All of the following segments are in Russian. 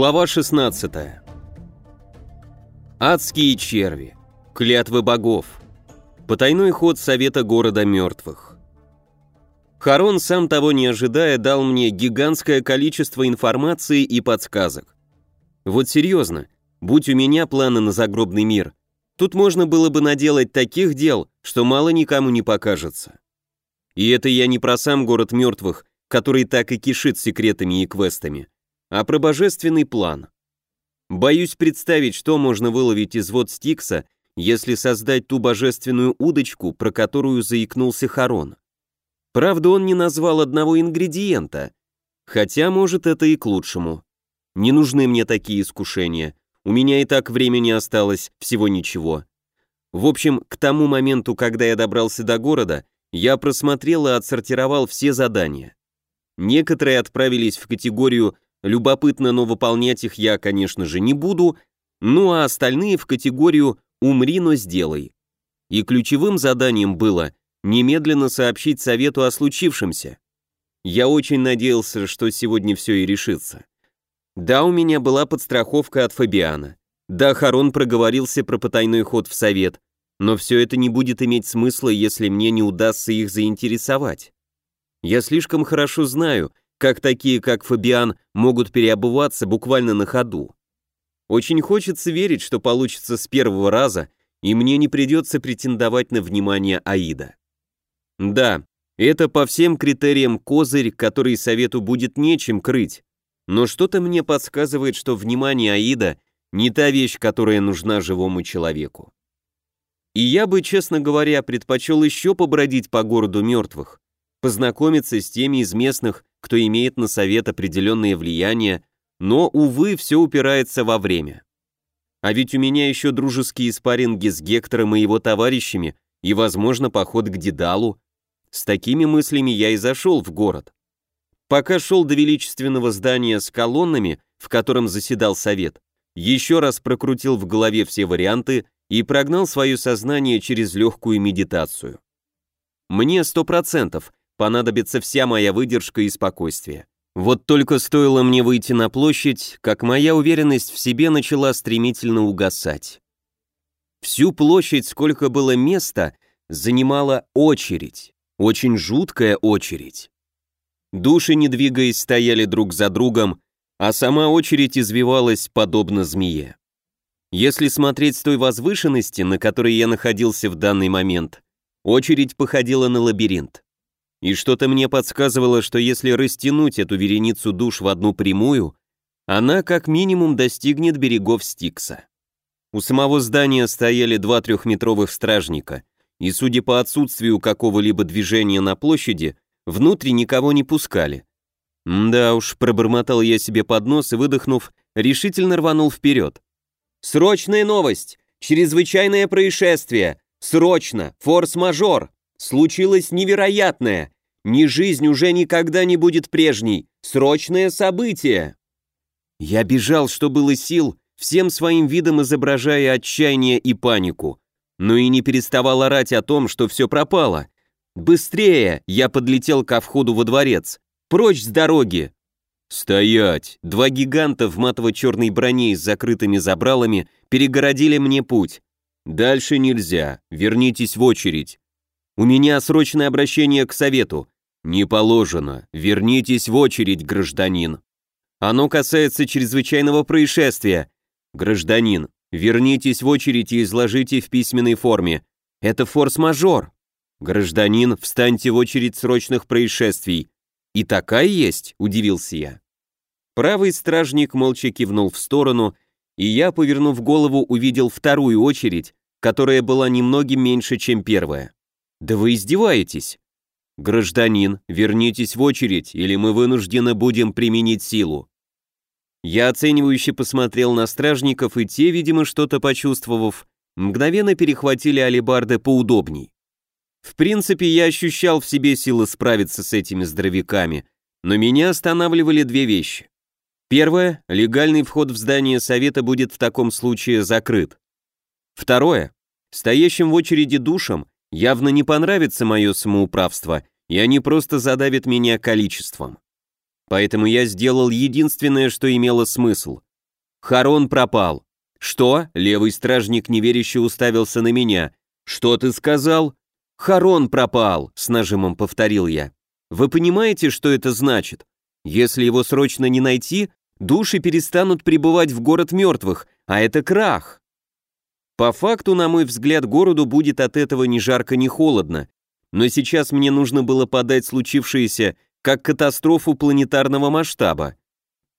Глава 16. Адские черви. Клятвы богов. Потайной ход Совета города мертвых. Харон, сам того не ожидая, дал мне гигантское количество информации и подсказок. Вот серьезно, будь у меня планы на загробный мир, тут можно было бы наделать таких дел, что мало никому не покажется. И это я не про сам город мертвых, который так и кишит секретами и квестами, а про божественный план. Боюсь представить, что можно выловить из вод Стикса, если создать ту божественную удочку, про которую заикнулся Харон. Правда, он не назвал одного ингредиента, хотя, может, это и к лучшему. Не нужны мне такие искушения, у меня и так времени осталось всего ничего. В общем, к тому моменту, когда я добрался до города, я просмотрел и отсортировал все задания. Некоторые отправились в категорию Любопытно, но выполнять их я, конечно же, не буду, ну а остальные в категорию «умри, но сделай». И ключевым заданием было немедленно сообщить совету о случившемся. Я очень надеялся, что сегодня все и решится. Да, у меня была подстраховка от Фабиана. Да, Харон проговорился про потайной ход в совет, но все это не будет иметь смысла, если мне не удастся их заинтересовать. Я слишком хорошо знаю, как такие, как Фабиан, могут переобуваться буквально на ходу. Очень хочется верить, что получится с первого раза, и мне не придется претендовать на внимание Аида. Да, это по всем критериям козырь, который совету будет нечем крыть, но что-то мне подсказывает, что внимание Аида не та вещь, которая нужна живому человеку. И я бы, честно говоря, предпочел еще побродить по городу мертвых, познакомиться с теми из местных, кто имеет на совет определенное влияние, но, увы, все упирается во время. А ведь у меня еще дружеские спарринги с Гектором и его товарищами и, возможно, поход к Дедалу. С такими мыслями я и зашел в город. Пока шел до величественного здания с колоннами, в котором заседал совет, еще раз прокрутил в голове все варианты и прогнал свое сознание через легкую медитацию. Мне сто процентов понадобится вся моя выдержка и спокойствие. Вот только стоило мне выйти на площадь, как моя уверенность в себе начала стремительно угасать. Всю площадь, сколько было места, занимала очередь, очень жуткая очередь. Души, не двигаясь, стояли друг за другом, а сама очередь извивалась подобно змее. Если смотреть с той возвышенности, на которой я находился в данный момент, очередь походила на лабиринт. И что-то мне подсказывало, что если растянуть эту вереницу душ в одну прямую, она как минимум достигнет берегов Стикса. У самого здания стояли два трехметровых стражника, и, судя по отсутствию какого-либо движения на площади, внутрь никого не пускали. Да уж, пробормотал я себе под нос и, выдохнув, решительно рванул вперед. «Срочная новость! Чрезвычайное происшествие! Срочно! Форс-мажор!» Случилось невероятное. Ни жизнь уже никогда не будет прежней. Срочное событие. Я бежал, что было сил, всем своим видом изображая отчаяние и панику, но и не переставал орать о том, что все пропало. «Быстрее!» — я подлетел ко входу во дворец. «Прочь с дороги!» «Стоять!» Два гиганта в матово-черной броне с закрытыми забралами перегородили мне путь. «Дальше нельзя. Вернитесь в очередь. У меня срочное обращение к совету. Не положено. Вернитесь в очередь, гражданин. Оно касается чрезвычайного происшествия. Гражданин, вернитесь в очередь и изложите в письменной форме. Это форс-мажор. Гражданин, встаньте в очередь срочных происшествий. И такая есть, удивился я. Правый стражник молча кивнул в сторону, и я, повернув голову, увидел вторую очередь, которая была немногим меньше, чем первая. «Да вы издеваетесь!» «Гражданин, вернитесь в очередь, или мы вынуждены будем применить силу». Я оценивающе посмотрел на стражников, и те, видимо, что-то почувствовав, мгновенно перехватили алебарды поудобней. В принципе, я ощущал в себе силы справиться с этими здоровяками, но меня останавливали две вещи. Первое, легальный вход в здание совета будет в таком случае закрыт. Второе, стоящим в очереди душам Явно не понравится мое самоуправство, и они просто задавят меня количеством. Поэтому я сделал единственное, что имело смысл. Харон пропал. Что? Левый стражник неверяще уставился на меня. Что ты сказал? Харон пропал, с нажимом повторил я. Вы понимаете, что это значит? Если его срочно не найти, души перестанут прибывать в город мертвых, а это крах. По факту, на мой взгляд, городу будет от этого ни жарко, ни холодно. Но сейчас мне нужно было подать случившееся как катастрофу планетарного масштаба.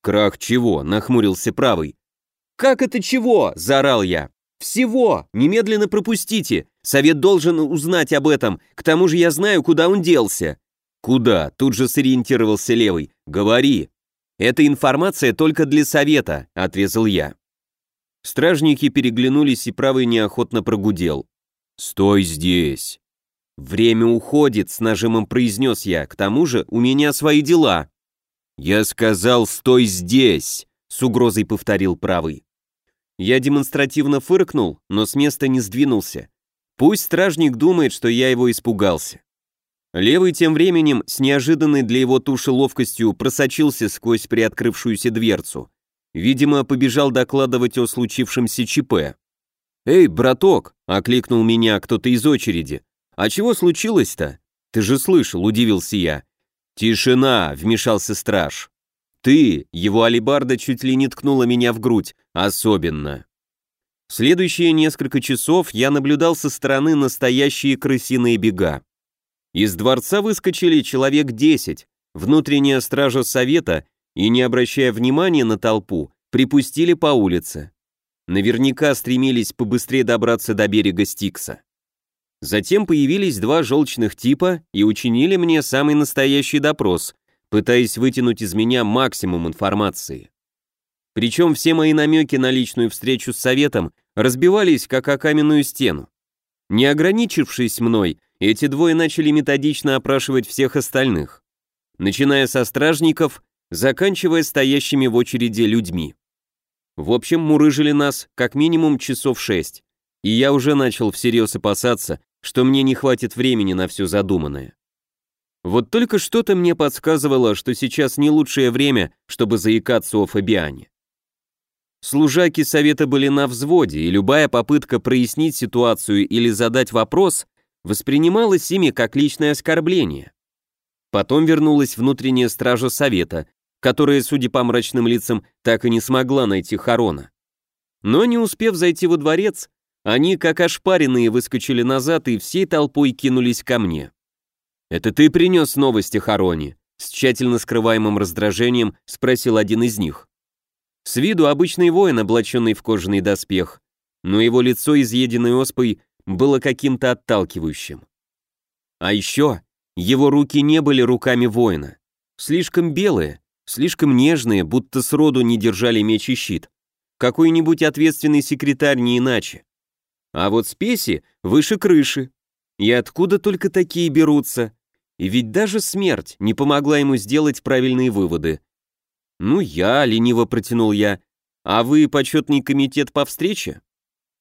«Крах чего?» — нахмурился правый. «Как это чего?» — заорал я. «Всего! Немедленно пропустите! Совет должен узнать об этом, к тому же я знаю, куда он делся!» «Куда?» — тут же сориентировался левый. «Говори!» «Эта информация только для совета», — отрезал я. Стражники переглянулись, и правый неохотно прогудел. «Стой здесь!» «Время уходит», — с нажимом произнес я. «К тому же у меня свои дела». «Я сказал, стой здесь», — с угрозой повторил правый. Я демонстративно фыркнул, но с места не сдвинулся. Пусть стражник думает, что я его испугался. Левый тем временем с неожиданной для его туши ловкостью просочился сквозь приоткрывшуюся дверцу. Видимо, побежал докладывать о случившемся ЧП. «Эй, браток!» — окликнул меня кто-то из очереди. «А чего случилось-то?» «Ты же слышал», — удивился я. «Тишина!» — вмешался страж. «Ты!» — его алибарда чуть ли не ткнула меня в грудь. «Особенно!» Следующие несколько часов я наблюдал со стороны настоящие крысиные бега. Из дворца выскочили человек десять, внутренняя стража совета, и, не обращая внимания на толпу, припустили по улице. Наверняка стремились побыстрее добраться до берега Стикса. Затем появились два желчных типа и учинили мне самый настоящий допрос, пытаясь вытянуть из меня максимум информации. Причем все мои намеки на личную встречу с советом разбивались как о каменную стену. Не ограничившись мной, эти двое начали методично опрашивать всех остальных, начиная со стражников, заканчивая стоящими в очереди людьми. В общем, мурыжили нас как минимум часов шесть, и я уже начал всерьез опасаться, что мне не хватит времени на все задуманное. Вот только что-то мне подсказывало, что сейчас не лучшее время, чтобы заикаться о Фабиане. Служаки совета были на взводе, и любая попытка прояснить ситуацию или задать вопрос воспринималась ими как личное оскорбление. Потом вернулась внутренняя стража совета, которая, судя по мрачным лицам, так и не смогла найти Харона. Но не успев зайти во дворец, они, как ошпаренные, выскочили назад и всей толпой кинулись ко мне. «Это ты принес новости, Харони?» С тщательно скрываемым раздражением спросил один из них. С виду обычный воин, облаченный в кожаный доспех, но его лицо, изъеденное оспой, было каким-то отталкивающим. А еще его руки не были руками воина. Слишком белые, слишком нежные, будто сроду не держали меч и щит. Какой-нибудь ответственный секретарь не иначе. А вот спеси выше крыши. И откуда только такие берутся? И ведь даже смерть не помогла ему сделать правильные выводы. «Ну, я», — лениво протянул я. «А вы почетный комитет по встрече?»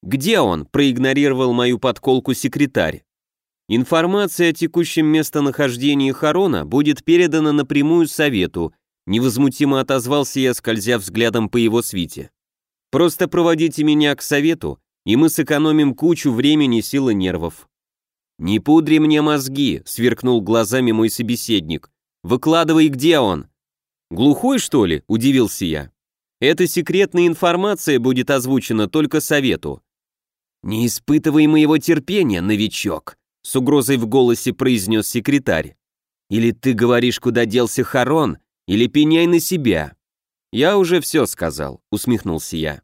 «Где он?» — проигнорировал мою подколку секретарь. «Информация о текущем местонахождении Харона будет передана напрямую совету», невозмутимо отозвался я, скользя взглядом по его свите. «Просто проводите меня к совету, и мы сэкономим кучу времени, сил и нервов». «Не пудри мне мозги», — сверкнул глазами мой собеседник. «Выкладывай, где он?» «Глухой, что ли?» — удивился я. «Эта секретная информация будет озвучена только совету». «Не испытывай моего терпения, новичок», — с угрозой в голосе произнес секретарь. «Или ты говоришь, куда делся Харон, или пеняй на себя». «Я уже все сказал», — усмехнулся я.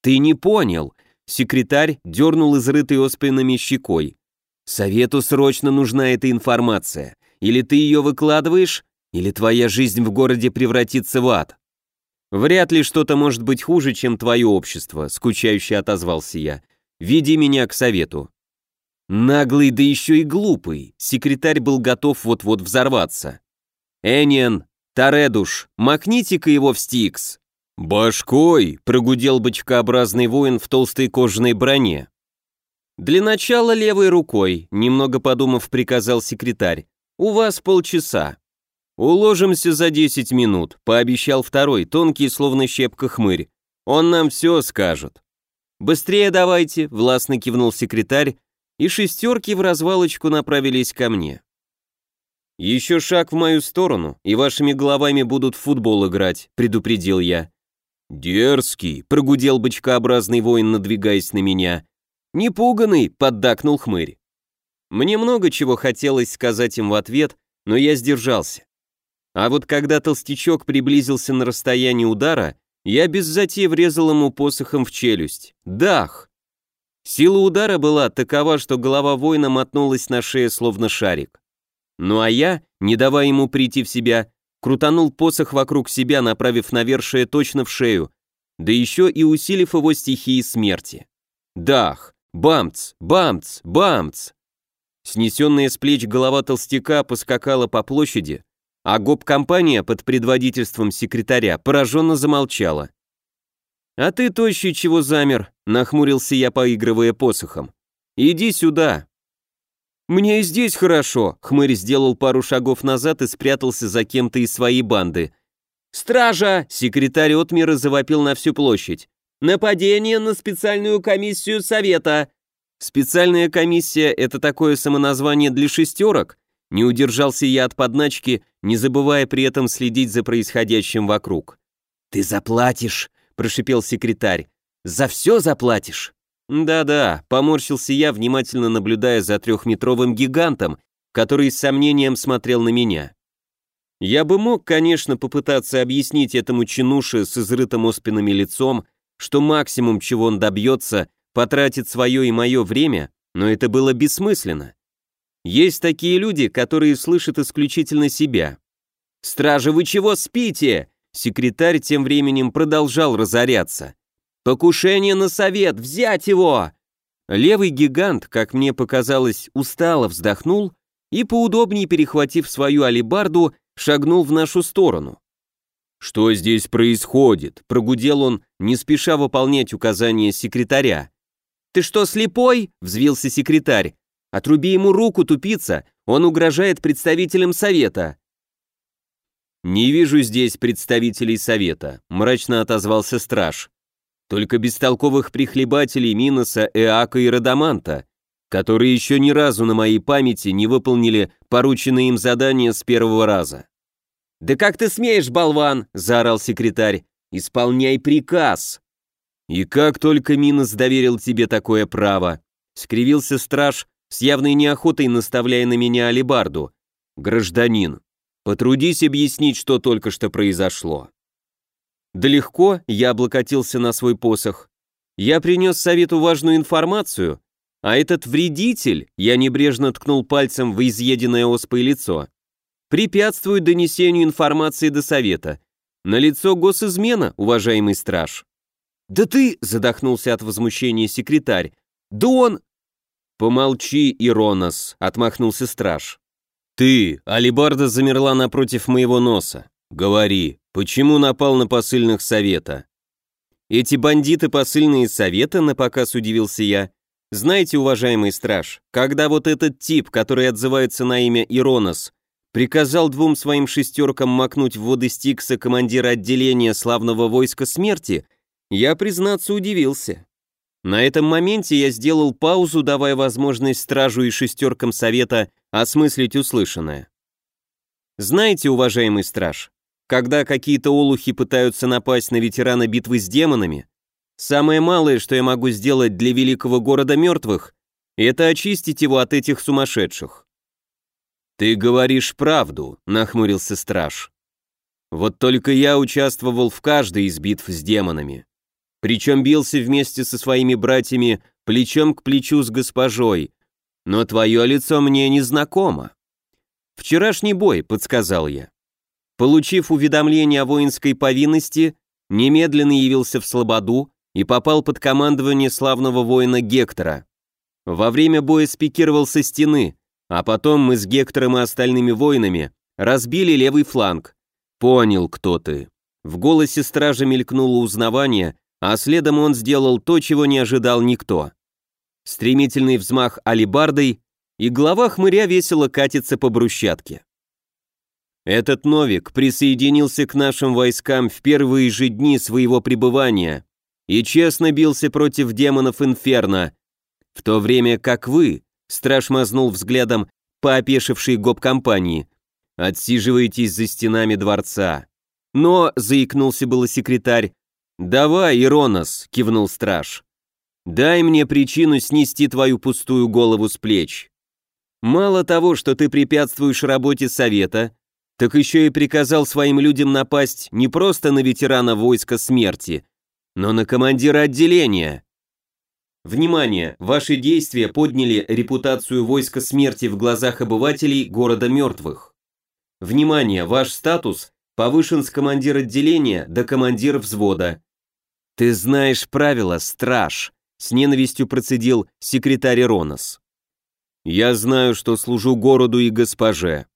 «Ты не понял», — секретарь дернул изрытой оспинами щекой. «Совету срочно нужна эта информация. Или ты ее выкладываешь, или твоя жизнь в городе превратится в ад. Вряд ли что-то может быть хуже, чем твое общество, скучающе отозвался я. Веди меня к совету. Наглый, да еще и глупый. Секретарь был готов вот-вот взорваться. Эниан, Таредуш, макните-ка его в стикс. «Башкой!» — прогудел бочкообразный воин в толстой кожаной броне. «Для начала левой рукой», — немного подумав, приказал секретарь. «У вас полчаса». «Уложимся за 10 минут», — пообещал второй, тонкий, словно щепка хмырь. Он нам все скажет». «Быстрее давайте», — властно кивнул секретарь, и шестерки в развалочку направились ко мне. «Еще шаг в мою сторону, и вашими головами будут в футбол играть», — предупредил я. «Дерзкий», — прогудел бочкообразный воин, надвигаясь на меня. «Непуганный», — поддакнул хмырь. Мне много чего хотелось сказать им в ответ, но я сдержался. А вот когда толстячок приблизился на расстояние удара, я без затей врезал ему посохом в челюсть. Дах! Сила удара была такова, что голова воина мотнулась на шее, словно шарик. Ну а я, не давая ему прийти в себя, крутанул посох вокруг себя, направив навершие точно в шею, да еще и усилив его стихии смерти. Дах! Бамц! Бамц! Бамц! Снесенная с плеч голова толстяка поскакала по площади, а гоп-компания под предводительством секретаря пораженно замолчала. «А ты, тощий, чего замер?» — нахмурился я, поигрывая посохом. «Иди сюда!» «Мне и здесь хорошо», — хмырь сделал пару шагов назад и спрятался за кем-то из своей банды. «Стража!» — секретарь Отмира завопил на всю площадь. «Нападение на специальную комиссию совета!» «Специальная комиссия — это такое самоназвание для шестерок?» Не удержался я от подначки, не забывая при этом следить за происходящим вокруг. «Ты заплатишь!» — прошипел секретарь. «За все заплатишь?» «Да-да», — поморщился я, внимательно наблюдая за трехметровым гигантом, который с сомнением смотрел на меня. Я бы мог, конечно, попытаться объяснить этому чинуше с изрытым оспинами лицом, что максимум, чего он добьется, потратит свое и мое время, но это было бессмысленно. Есть такие люди, которые слышат исключительно себя. «Стражи, вы чего спите?» Секретарь тем временем продолжал разоряться. «Покушение на совет! Взять его!» Левый гигант, как мне показалось, устало вздохнул и, поудобнее перехватив свою алибарду, шагнул в нашу сторону. «Что здесь происходит?» – прогудел он, не спеша выполнять указания секретаря. «Ты что, слепой?» – взвился секретарь. «Отруби ему руку, тупица, он угрожает представителям совета». «Не вижу здесь представителей совета», — мрачно отозвался страж. «Только бестолковых прихлебателей Миноса, Эака и Радаманта, которые еще ни разу на моей памяти не выполнили порученные им задания с первого раза». «Да как ты смеешь, болван!» — заорал секретарь. «Исполняй приказ!» «И как только Минос доверил тебе такое право?» — скривился страж, с явной неохотой наставляя на меня алибарду. «Гражданин, Потрудись объяснить, что только что произошло. Да легко, я облокотился на свой посох. Я принес совету важную информацию, а этот вредитель, я небрежно ткнул пальцем в изъеденное оспой лицо, препятствует донесению информации до совета. На лицо госизмена, уважаемый страж. «Да ты!» — задохнулся от возмущения секретарь. «Да он...» «Помолчи, Иронос», — отмахнулся страж. «Ты!» — Алибарда замерла напротив моего носа. «Говори, почему напал на посыльных совета?» «Эти бандиты посыльные совета?» — напоказ удивился я. «Знаете, уважаемый страж, когда вот этот тип, который отзывается на имя Иронос, приказал двум своим шестеркам макнуть в воды Стикса командира отделения славного войска смерти, я, признаться, удивился. На этом моменте я сделал паузу, давая возможность стражу и шестеркам совета осмыслить услышанное. Знаете, уважаемый страж, когда какие-то олухи пытаются напасть на ветерана битвы с демонами, самое малое, что я могу сделать для великого города мертвых, это очистить его от этих сумасшедших. «Ты говоришь правду», — нахмурился страж. «Вот только я участвовал в каждой из битв с демонами причем бился вместе со своими братьями плечом к плечу с госпожой, но твое лицо мне не знакомо. Вчерашний бой, подсказал я. Получив уведомление о воинской повинности, немедленно явился в Слободу и попал под командование славного воина Гектора. Во время боя спикировал со стены, а потом мы с Гектором и остальными воинами разбили левый фланг. Понял, кто ты. В голосе стража мелькнуло узнавание, а следом он сделал то, чего не ожидал никто. Стремительный взмах алибардой, и глава хмыря весело катится по брусчатке. Этот Новик присоединился к нашим войскам в первые же дни своего пребывания и честно бился против демонов Инферно, в то время как вы, страж мазнул взглядом по опешившей гоп-компании, отсиживаетесь за стенами дворца. Но, заикнулся было секретарь, «Давай, Иронос», — кивнул страж, «дай мне причину снести твою пустую голову с плеч. Мало того, что ты препятствуешь работе совета, так еще и приказал своим людям напасть не просто на ветерана войска смерти, но на командира отделения. Внимание! Ваши действия подняли репутацию войска смерти в глазах обывателей города мертвых. Внимание! Ваш статус повышен с командира отделения до командира взвода. Ты знаешь правила, страж, с ненавистью процедил секретарь Ронос. Я знаю, что служу городу и госпоже,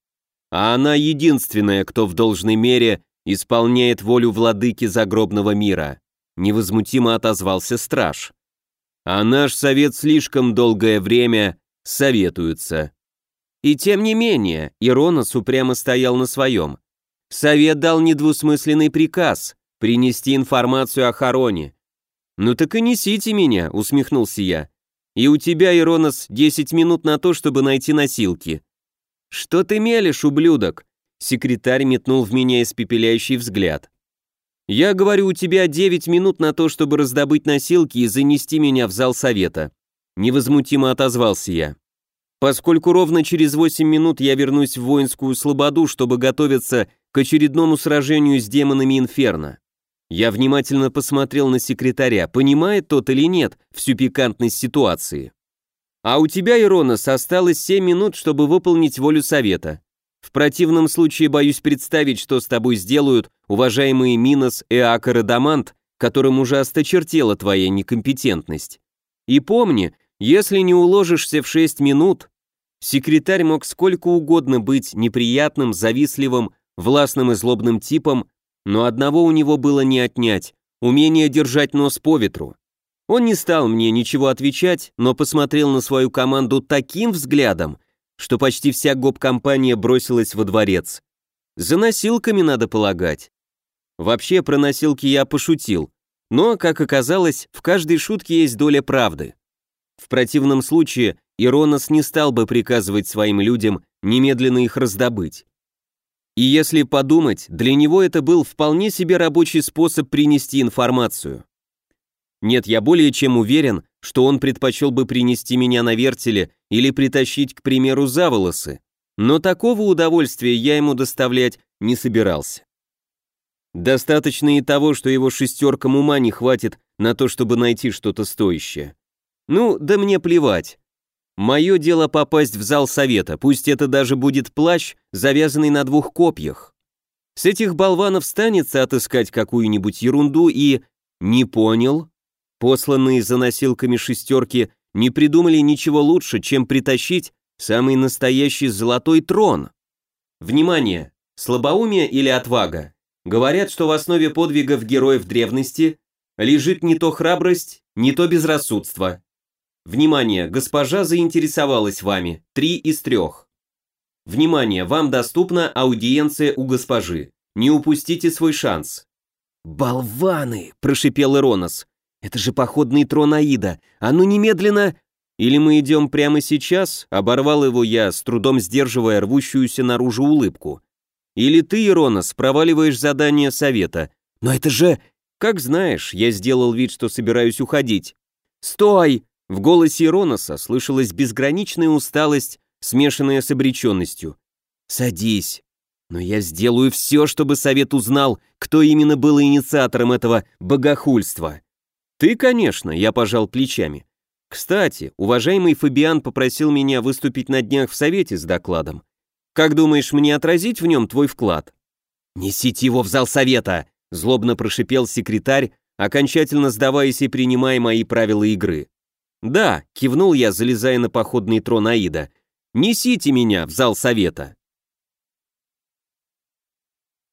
а она единственная, кто в должной мере исполняет волю владыки загробного мира невозмутимо отозвался страж. А наш совет слишком долгое время советуется. И тем не менее, Иронос упрямо стоял на своем. Совет дал недвусмысленный приказ принести информацию о Хароне. «Ну так и несите меня», — усмехнулся я. «И у тебя, Иронос, 10 минут на то, чтобы найти носилки». «Что ты мелешь, ублюдок?» Секретарь метнул в меня испепеляющий взгляд. Я говорю, у тебя 9 минут на то, чтобы раздобыть носилки и занести меня в зал совета. Невозмутимо отозвался я. Поскольку ровно через 8 минут я вернусь в воинскую слободу, чтобы готовиться к очередному сражению с демонами Инферно. Я внимательно посмотрел на секретаря, понимает тот или нет всю пикантность ситуации. А у тебя, Иронос, осталось 7 минут, чтобы выполнить волю совета. В противном случае боюсь представить, что с тобой сделают уважаемые Минос, и Дамант, которым уже осточертела твоя некомпетентность. И помни, если не уложишься в 6 минут, секретарь мог сколько угодно быть неприятным, завистливым, властным и злобным типом, но одного у него было не отнять – умение держать нос по ветру. Он не стал мне ничего отвечать, но посмотрел на свою команду таким взглядом, что почти вся гоп-компания бросилась во дворец. За носилками надо полагать. Вообще, про носилки я пошутил, но, как оказалось, в каждой шутке есть доля правды. В противном случае Иронос не стал бы приказывать своим людям немедленно их раздобыть. И если подумать, для него это был вполне себе рабочий способ принести информацию. Нет, я более чем уверен, что он предпочел бы принести меня на вертеле или притащить, к примеру, за волосы, но такого удовольствия я ему доставлять не собирался. Достаточно и того, что его шестеркам ума не хватит на то, чтобы найти что-то стоящее. Ну, да мне плевать. Мое дело попасть в зал совета, пусть это даже будет плащ, завязанный на двух копьях. С этих болванов станется отыскать какую-нибудь ерунду и... Не понял? Посланные за носилками шестерки не придумали ничего лучше, чем притащить самый настоящий золотой трон. Внимание! Слабоумие или отвага? Говорят, что в основе подвигов героев древности лежит не то храбрость, не то безрассудство. Внимание, госпожа заинтересовалась вами. Три из трех. Внимание, вам доступна аудиенция у госпожи. Не упустите свой шанс. «Болваны!» – прошипел Иронос. Это же походный трон Аида. А ну немедленно... Или мы идем прямо сейчас? Оборвал его я, с трудом сдерживая рвущуюся наружу улыбку. Или ты, Иронос, проваливаешь задание совета. Но это же... Как знаешь, я сделал вид, что собираюсь уходить. «Стой!» В голосе Ироноса слышалась безграничная усталость, смешанная с обреченностью. «Садись. Но я сделаю все, чтобы совет узнал, кто именно был инициатором этого богохульства. «Ты, конечно», — я пожал плечами. «Кстати, уважаемый Фабиан попросил меня выступить на днях в совете с докладом. Как думаешь, мне отразить в нем твой вклад?» «Несите его в зал совета!» — злобно прошипел секретарь, окончательно сдаваясь и принимая мои правила игры. «Да», — кивнул я, залезая на походный трон Аида, — «несите меня в зал совета».